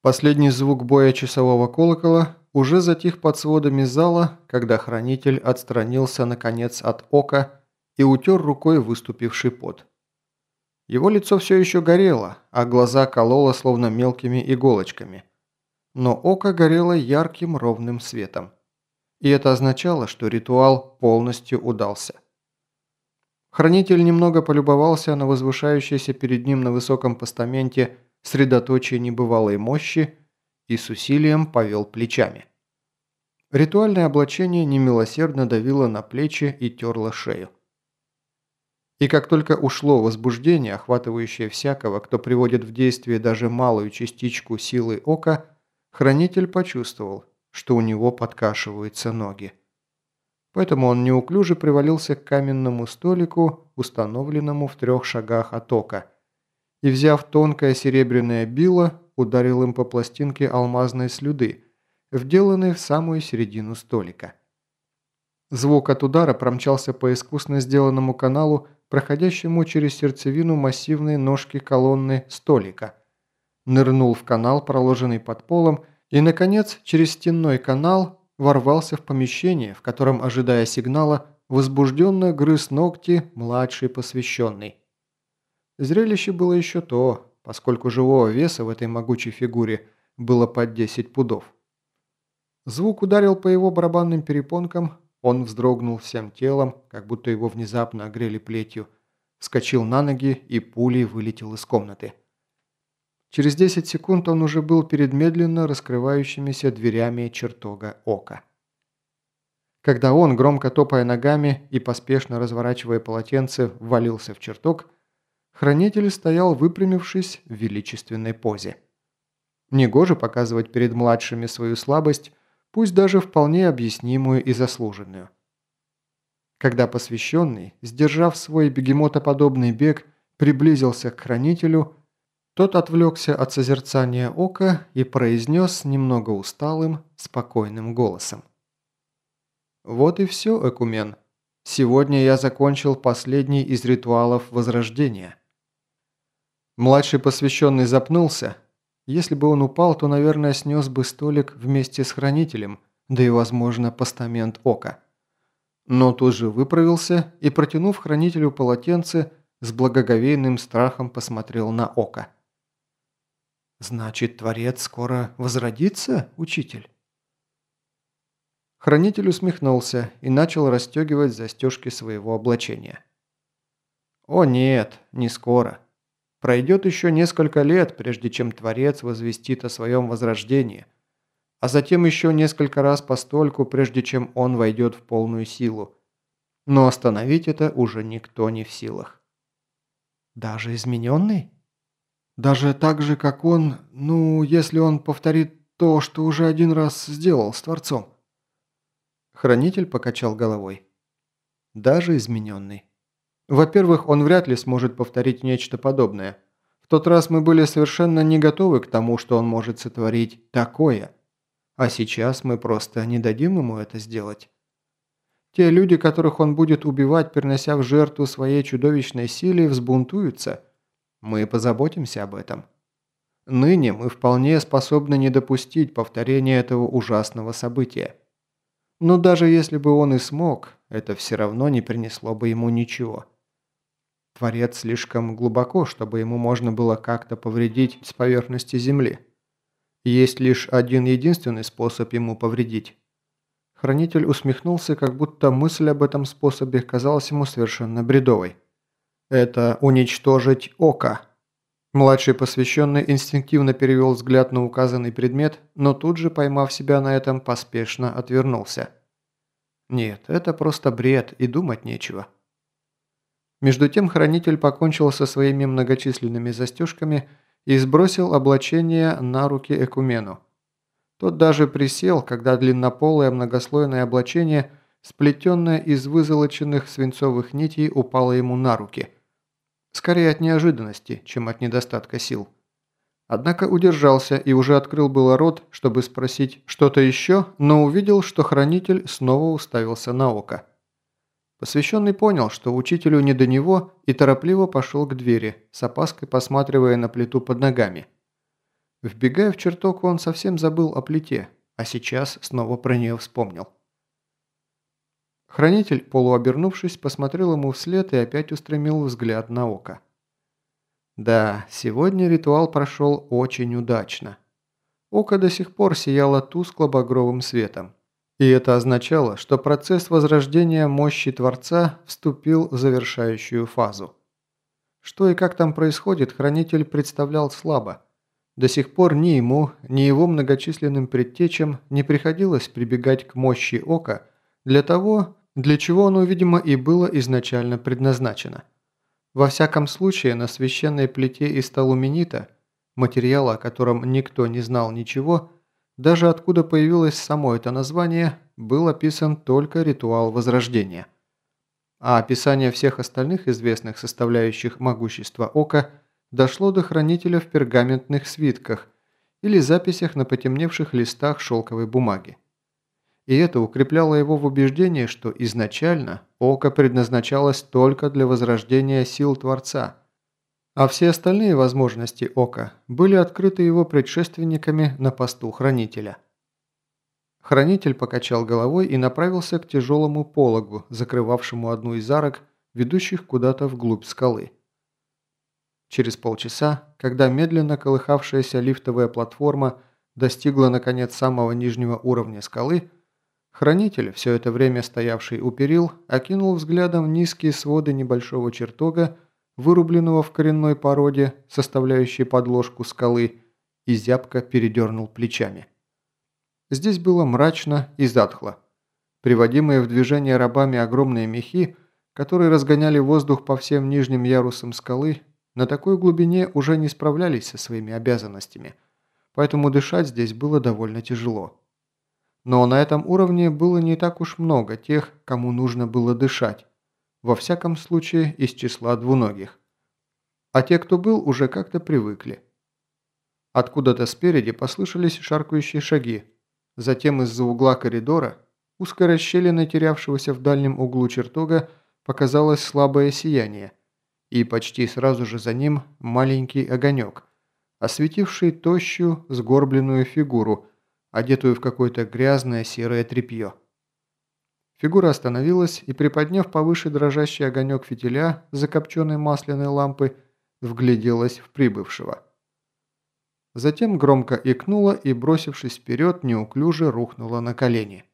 Последний звук боя часового колокола уже затих под сводами зала, когда хранитель отстранился наконец от ока и утер рукой выступивший пот. Его лицо все еще горело, а глаза кололо словно мелкими иголочками. Но око горело ярким ровным светом. И это означало, что ритуал полностью удался. Хранитель немного полюбовался на возвышающееся перед ним на высоком постаменте средоточие небывалой мощи и с усилием повел плечами. Ритуальное облачение немилосердно давило на плечи и терло шею. И как только ушло возбуждение, охватывающее всякого, кто приводит в действие даже малую частичку силы ока, хранитель почувствовал, что у него подкашиваются ноги. Поэтому он неуклюже привалился к каменному столику, установленному в трех шагах от ока – и, взяв тонкое серебряное било, ударил им по пластинке алмазной слюды, вделанной в самую середину столика. Звук от удара промчался по искусно сделанному каналу, проходящему через сердцевину массивной ножки колонны столика. Нырнул в канал, проложенный под полом, и, наконец, через стенной канал ворвался в помещение, в котором, ожидая сигнала, возбужденно грыз ногти младший посвященный. Зрелище было еще то, поскольку живого веса в этой могучей фигуре было под 10 пудов. Звук ударил по его барабанным перепонкам, он вздрогнул всем телом, как будто его внезапно огрели плетью, вскочил на ноги и пулей вылетел из комнаты. Через 10 секунд он уже был перед медленно раскрывающимися дверями чертога ока. Когда он, громко топая ногами и поспешно разворачивая полотенце, ввалился в чертог, Хранитель стоял выпрямившись в величественной позе. Негоже показывать перед младшими свою слабость, пусть даже вполне объяснимую и заслуженную. Когда посвященный, сдержав свой бегемотоподобный бег, приблизился к хранителю, тот отвлекся от созерцания ока и произнес немного усталым, спокойным голосом. «Вот и все, Экумен. Сегодня я закончил последний из ритуалов Возрождения. Младший посвященный запнулся. Если бы он упал, то, наверное, снес бы столик вместе с хранителем, да и, возможно, постамент ока. Но тут же выправился и, протянув хранителю полотенце, с благоговейным страхом посмотрел на око. «Значит, Творец скоро возродится, учитель?» Хранитель усмехнулся и начал расстегивать застежки своего облачения. «О нет, не скоро. Пройдет еще несколько лет, прежде чем Творец возвестит о своем возрождении, а затем еще несколько раз постольку, прежде чем он войдет в полную силу. Но остановить это уже никто не в силах. Даже измененный? Даже так же, как он, ну, если он повторит то, что уже один раз сделал с Творцом. Хранитель покачал головой. Даже измененный. Во-первых, он вряд ли сможет повторить нечто подобное. В тот раз мы были совершенно не готовы к тому, что он может сотворить такое. А сейчас мы просто не дадим ему это сделать. Те люди, которых он будет убивать, перенося в жертву своей чудовищной силе, взбунтуются. Мы позаботимся об этом. Ныне мы вполне способны не допустить повторения этого ужасного события. Но даже если бы он и смог, это все равно не принесло бы ему ничего. Творец слишком глубоко, чтобы ему можно было как-то повредить с поверхности Земли. Есть лишь один единственный способ ему повредить. Хранитель усмехнулся, как будто мысль об этом способе казалась ему совершенно бредовой. Это уничтожить око. Младший посвященный инстинктивно перевел взгляд на указанный предмет, но тут же, поймав себя на этом, поспешно отвернулся. Нет, это просто бред, и думать нечего. Между тем хранитель покончил со своими многочисленными застежками и сбросил облачение на руки Экумену. Тот даже присел, когда длиннополое многослойное облачение, сплетенное из вызолоченных свинцовых нитей, упало ему на руки. Скорее от неожиданности, чем от недостатка сил. Однако удержался и уже открыл было рот, чтобы спросить что-то еще, но увидел, что хранитель снова уставился на око. Посвященный понял, что учителю не до него, и торопливо пошел к двери, с опаской посматривая на плиту под ногами. Вбегая в чертог, он совсем забыл о плите, а сейчас снова про нее вспомнил. Хранитель, полуобернувшись, посмотрел ему вслед и опять устремил взгляд на око. Да, сегодня ритуал прошел очень удачно. Око до сих пор сияло тускло-багровым светом. И это означало, что процесс возрождения мощи Творца вступил в завершающую фазу. Что и как там происходит, Хранитель представлял слабо. До сих пор ни ему, ни его многочисленным предтечам не приходилось прибегать к мощи Ока для того, для чего оно, видимо, и было изначально предназначено. Во всяком случае, на священной плите из талуменита, материала, о котором никто не знал ничего, даже откуда появилось само это название, был описан только ритуал Возрождения. А описание всех остальных известных составляющих могущества Ока дошло до хранителя в пергаментных свитках или записях на потемневших листах шелковой бумаги и это укрепляло его в убеждении, что изначально око предназначалось только для возрождения сил Творца, а все остальные возможности ока были открыты его предшественниками на посту Хранителя. Хранитель покачал головой и направился к тяжелому пологу, закрывавшему одну из арок, ведущих куда-то вглубь скалы. Через полчаса, когда медленно колыхавшаяся лифтовая платформа достигла наконец самого нижнего уровня скалы, Хранитель, все это время стоявший у перил, окинул взглядом низкие своды небольшого чертога, вырубленного в коренной породе, составляющей подложку скалы, и зябко передернул плечами. Здесь было мрачно и затхло. Приводимые в движение рабами огромные мехи, которые разгоняли воздух по всем нижним ярусам скалы, на такой глубине уже не справлялись со своими обязанностями, поэтому дышать здесь было довольно тяжело. Но на этом уровне было не так уж много тех, кому нужно было дышать. Во всяком случае, из числа двуногих. А те, кто был, уже как-то привыкли. Откуда-то спереди послышались шаркающие шаги. Затем из-за угла коридора, узкой расщелины, терявшегося в дальнем углу чертога, показалось слабое сияние. И почти сразу же за ним маленький огонек, осветивший тощую, сгорбленную фигуру – одетую в какое-то грязное серое тряпье. Фигура остановилась и, приподняв повыше дрожащий огонек фитиля закопченной масляной лампы, вгляделась в прибывшего. Затем громко икнула и, бросившись вперед, неуклюже рухнула на колени.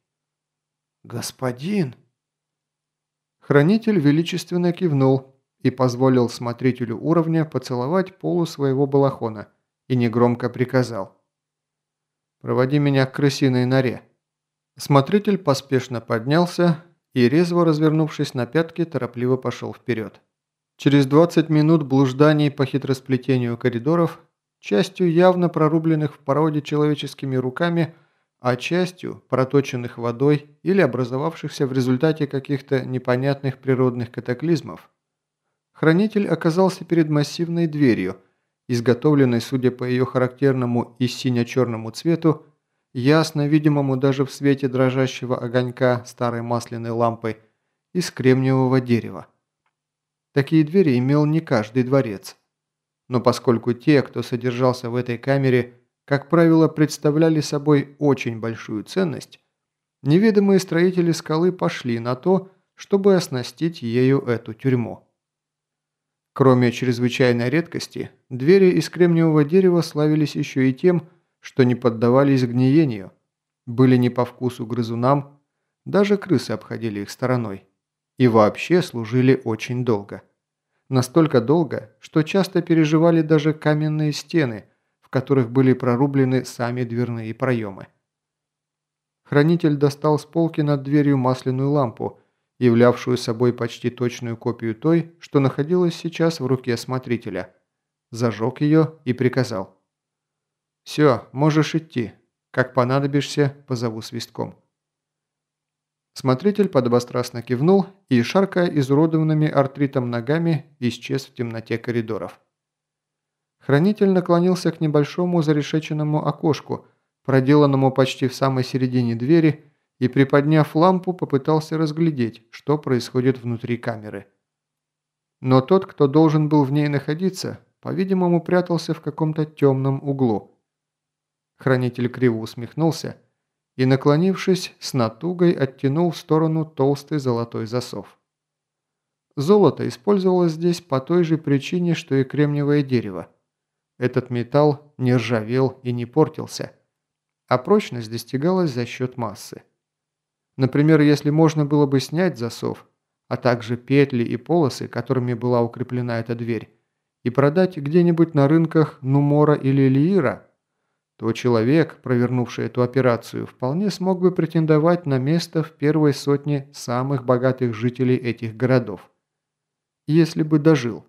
«Господин!» Хранитель величественно кивнул и позволил смотрителю уровня поцеловать полу своего балахона и негромко приказал. Проводи меня к крысиной норе». Смотритель поспешно поднялся и, резво развернувшись на пятки, торопливо пошел вперед. Через 20 минут блужданий по хитросплетению коридоров, частью явно прорубленных в породе человеческими руками, а частью проточенных водой или образовавшихся в результате каких-то непонятных природных катаклизмов, хранитель оказался перед массивной дверью – изготовленной, судя по ее характерному и сине-черному цвету, ясно видимому даже в свете дрожащего огонька старой масляной лампы, из кремниевого дерева. Такие двери имел не каждый дворец. Но поскольку те, кто содержался в этой камере, как правило, представляли собой очень большую ценность, неведомые строители скалы пошли на то, чтобы оснастить ею эту тюрьму. Кроме чрезвычайной редкости, двери из кремниевого дерева славились еще и тем, что не поддавались гниению, были не по вкусу грызунам, даже крысы обходили их стороной. И вообще служили очень долго. Настолько долго, что часто переживали даже каменные стены, в которых были прорублены сами дверные проемы. Хранитель достал с полки над дверью масляную лампу – являвшую собой почти точную копию той, что находилась сейчас в руке смотрителя. Зажег ее и приказал. «Все, можешь идти. Как понадобишься, позову свистком». Смотритель подобострастно кивнул и, шаркая изуродованными артритом ногами, исчез в темноте коридоров. Хранитель наклонился к небольшому зарешеченному окошку, проделанному почти в самой середине двери, и, приподняв лампу, попытался разглядеть, что происходит внутри камеры. Но тот, кто должен был в ней находиться, по-видимому, прятался в каком-то темном углу. Хранитель криво усмехнулся и, наклонившись, с натугой оттянул в сторону толстый золотой засов. Золото использовалось здесь по той же причине, что и кремниевое дерево. Этот металл не ржавел и не портился, а прочность достигалась за счет массы. Например, если можно было бы снять засов, а также петли и полосы, которыми была укреплена эта дверь, и продать где-нибудь на рынках Нумора или Лиира, то человек, провернувший эту операцию, вполне смог бы претендовать на место в первой сотне самых богатых жителей этих городов. Если бы дожил.